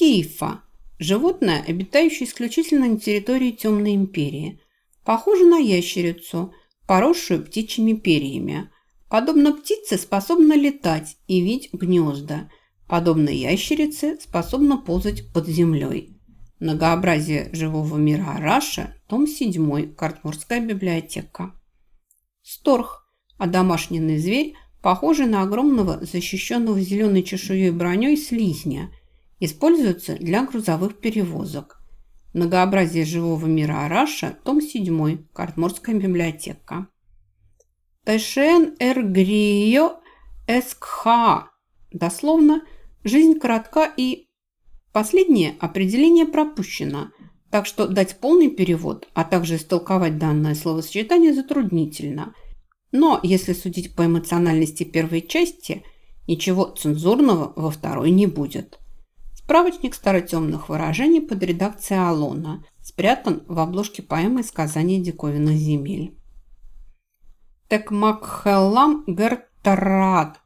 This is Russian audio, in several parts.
Скифа – животное, обитающее исключительно на территории Темной Империи. Похоже на ящерицу, поросшую птичьими перьями. Подобно птице способна летать и вить гнезда. Подобно ящерице способна ползать под землей. Многообразие живого мира Араша, том 7, Картмурская библиотека. Сторх – одомашненный зверь, похожий на огромного защищенного зеленой чешуей броней слизня, используется для грузовых перевозок. Многообразие живого мира Араша, том 7, Картморская библиотека. Тэшен эргрио эскха, дословно «жизнь коротка и Последнее определение пропущено, так что дать полный перевод, а также истолковать данное словосочетание затруднительно. Но если судить по эмоциональности первой части, ничего цензурного во второй не будет. Справочник старотемных выражений под редакцией Алона спрятан в обложке поэмы «Сказание диковинных земель». Текмакхеллам Гертарат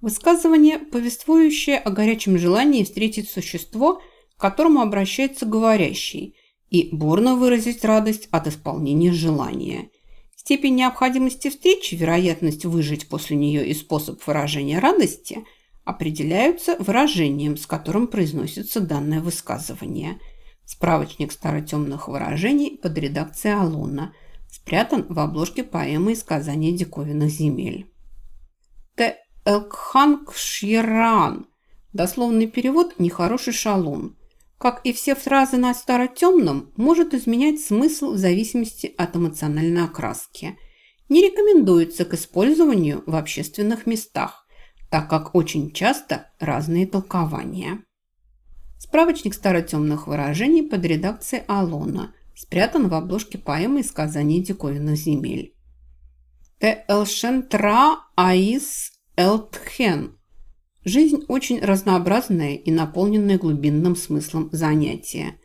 Высказывание, повествующее о горячем желании встретить существо, к которому обращается говорящий, и бурно выразить радость от исполнения желания. Степень необходимости встречи, вероятность выжить после нее и способ выражения радости определяются выражением, с которым произносится данное высказывание. Справочник старотемных выражений под редакцией Алона спрятан в обложке поэмы сказания диковинных земель. Т. Элкханг Шьеран. Дословный перевод «нехороший шалун». Как и все фразы на старотемном, может изменять смысл в зависимости от эмоциональной окраски. Не рекомендуется к использованию в общественных местах, так как очень часто разные толкования. Справочник старотемных выражений под редакцией Алона спрятан в обложке поэмы и сказаний диковинных земель. Те элшентра аис Элтхен. Жизнь очень разнообразная и наполненная глубинным смыслом занятия.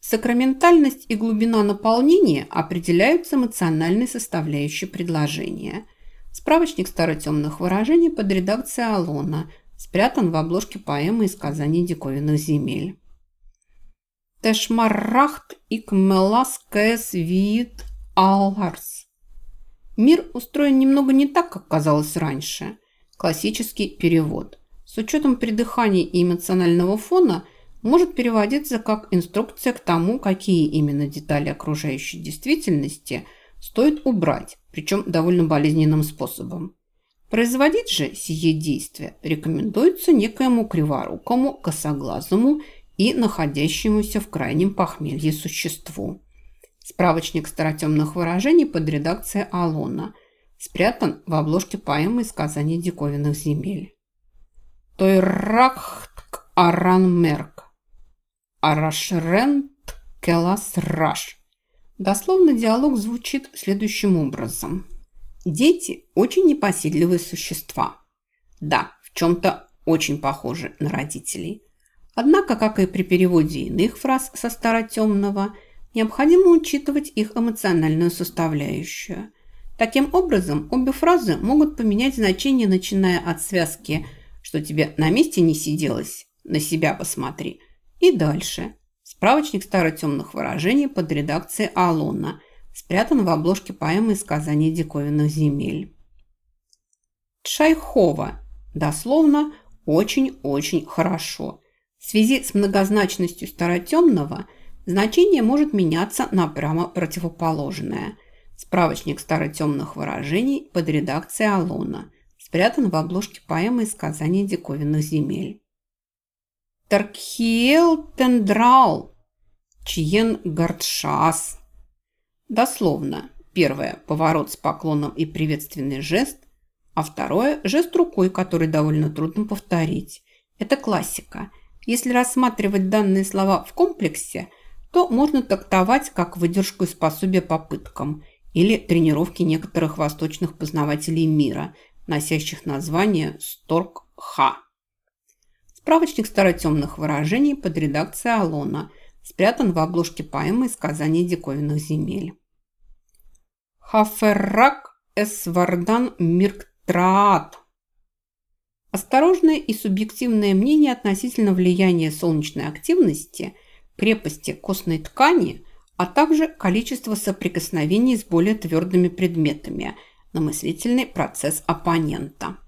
Сакраментальность и глубина наполнения определяются эмоциональной составляющей предложения. Справочник старотемных выражений под редакцией Алона спрятан в обложке поэмы из сказаний диковинных земель. Тешмаррахт икмелас кэс вид аларс. Мир устроен немного не так, как казалось раньше. Классический перевод. С учетом придыхания и эмоционального фона может переводиться как инструкция к тому, какие именно детали окружающей действительности стоит убрать, причем довольно болезненным способом. Производить же сие действие рекомендуется некоему криворукому, косоглазому и находящемуся в крайнем похмелье существу. Справочник старотемных выражений под редакцией Алона – спрятан в обложке поэмы сказаний диковинных земель. Тойрахтк аранмерк. Арашрент келас раш. Дословно диалог звучит следующим образом. Дети – очень непоседливые существа. Да, в чем-то очень похожи на родителей. Однако, как и при переводе иных фраз со старотемного, необходимо учитывать их эмоциональную составляющую – Таким образом, обе фразы могут поменять значение, начиная от связки «что тебе на месте не сиделось», «на себя посмотри» и дальше. Справочник старотемных выражений под редакцией Алона спрятан в обложке поэмы «Сказание диковинных земель». Шайхова. Дословно «очень-очень хорошо». В связи с многозначностью старотемного значение может меняться на прямо противоположное – Справочник старотемных выражений под редакцией Алона. Спрятан в обложке поэмы из сказаний диковинных земель. Таркхиел тендрал. Чиен гардшас. Дословно. Первое – поворот с поклоном и приветственный жест, а второе – жест рукой, который довольно трудно повторить. Это классика. Если рассматривать данные слова в комплексе, то можно трактовать как выдержку и способие попыткам или тренировки некоторых восточных познавателей мира, носящих название Сторк-Ха. Справочник старотемных выражений под редакцией Алона спрятан в обложке поэмы из сказаний диковинных земель. Хаферрак эсвардан мирктраат. Осторожное и субъективное мнение относительно влияния солнечной активности, крепости костной ткани, а также количество соприкосновений с более твердыми предметами на мыслительный процесс оппонента.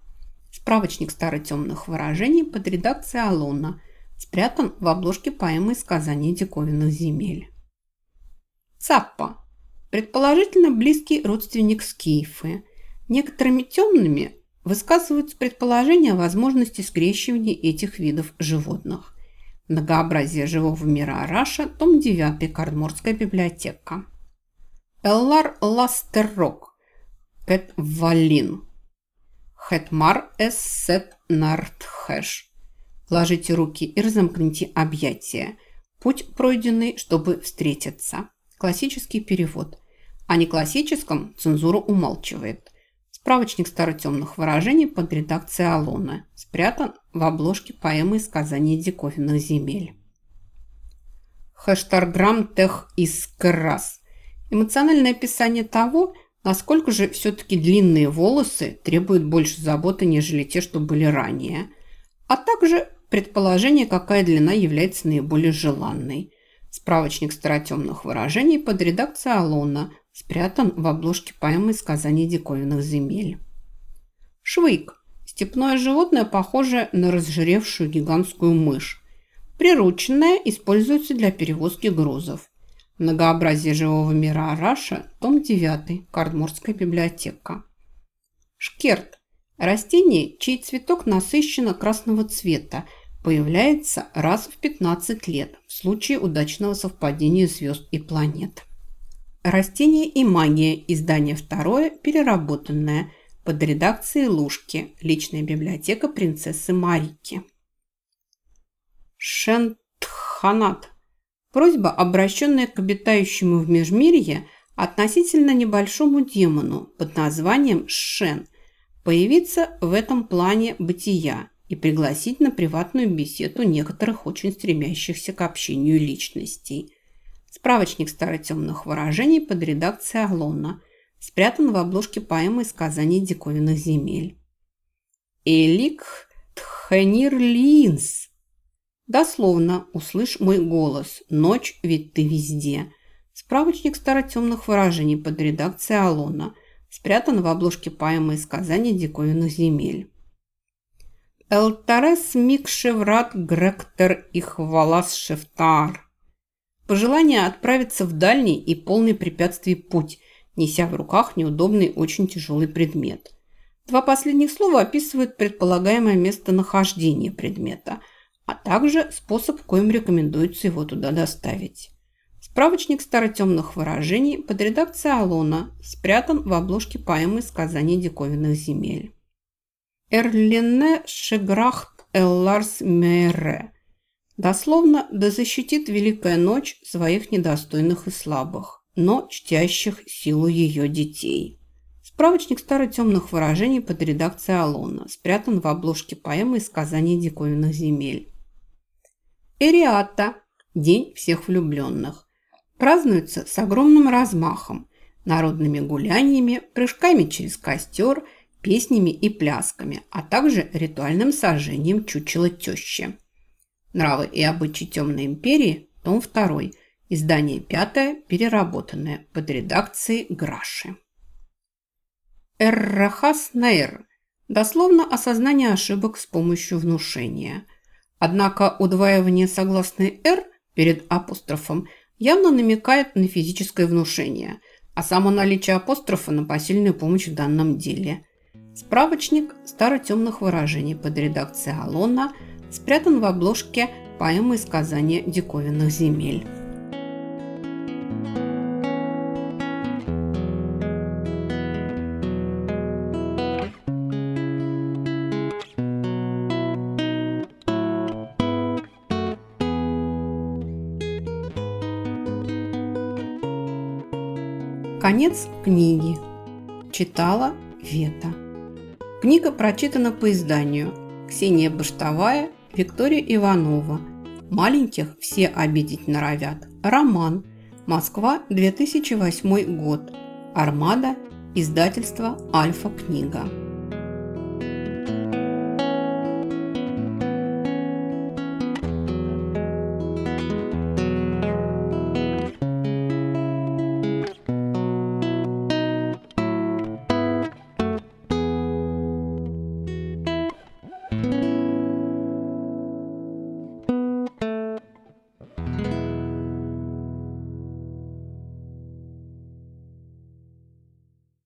Справочник старотемных выражений под редакцией Алона спрятан в обложке поэмы «Сказания диковинных земель». Цаппа. Предположительно близкий родственник скифы. Некоторыми темными Высказываются предположения о возможности скрещивания этих видов животных. Многообразие живого мира Араша, том 9, Кардморская библиотека. Эллар Ластеррок, Кэт Валин, Хэтмар Эссет Нартхэш. Ложите руки и разомкните объятия. Путь пройденный, чтобы встретиться. Классический перевод. О неклассическом цензура умалчивает. Справочник старотемных выражений под редакцией Алоны. Спрятан в обложке поэмы из сказаний диковинных земель. Хэштарграмм тех искрас. Эмоциональное описание того, насколько же все-таки длинные волосы требуют больше заботы, нежели те, что были ранее. А также предположение, какая длина является наиболее желанной. Справочник старотемных выражений под редакцией Алона спрятан в обложке поэмы «Сказания диковинных земель». Швейк – степное животное, похожее на разжиревшую гигантскую мышь. Прирученное используется для перевозки грузов. Многообразие живого мира Араша, том 9, Кардморская библиотека. Шкерт – растение, чей цветок насыщенно красного цвета, появляется раз в 15 лет в случае удачного совпадения звезд и планет. Растения и магия. Издание второе, переработанное. Под редакцией Лужки. Личная библиотека принцессы Марики. Шентханат. Просьба, обращенная к обитающему в Межмирье относительно небольшому демону под названием Шен, появиться в этом плане бытия и пригласить на приватную беседу некоторых очень стремящихся к общению личностей – Справочник старотемных выражений под редакцией Алона. Спрятан в обложке поэмы «Сказаний диковинных земель». Элик Тхенир Линс. Дословно «Услышь мой голос. Ночь, ведь ты везде». Справочник старотемных выражений под редакцией Алона. Спрятан в обложке поэмы «Сказания диковинных земель». Элтарес Микшеврат Гректер Ихвалас Шефтар. Пожелание отправиться в дальний и полный препятствий путь, неся в руках неудобный, очень тяжелый предмет. Два последних слова описывают предполагаемое местонахождение предмета, а также способ, коим рекомендуется его туда доставить. Справочник старотемных выражений под редакцией Алона спрятан в обложке поэмы «Сказания диковинных земель». Эрлене Шеграхт Элларс Мере Дословно, да защитит Великая Ночь своих недостойных и слабых, но чтящих силу ее детей. Справочник старо-темных выражений под редакцией Алона спрятан в обложке поэмы из сказаний диковинных земель. Эриата – День всех влюбленных. Празднуется с огромным размахом, народными гуляниями, прыжками через костер, песнями и плясками, а также ритуальным сожжением чучела тещи. Нравы и обычаи Темной империи, том 2, издание 5, переработанное под редакцией Граши. Эррахас Нейр. Дословно осознание ошибок с помощью внушения. Однако удваивание согласной «р» перед апострофом явно намекает на физическое внушение, а само наличие апострофа на посильную помощь в данном деле. Справочник старотемных выражений под редакцией Алона – спрятан в обложке поэмы сказания диковинных земель. Конец книги. Читала Вета. Книга прочитана по изданию Ксения Баштовая Виктория Иванова. Маленьких все обидеть норовят. Роман. Москва, 2008 год. Армада. Издательство «Альфа-книга».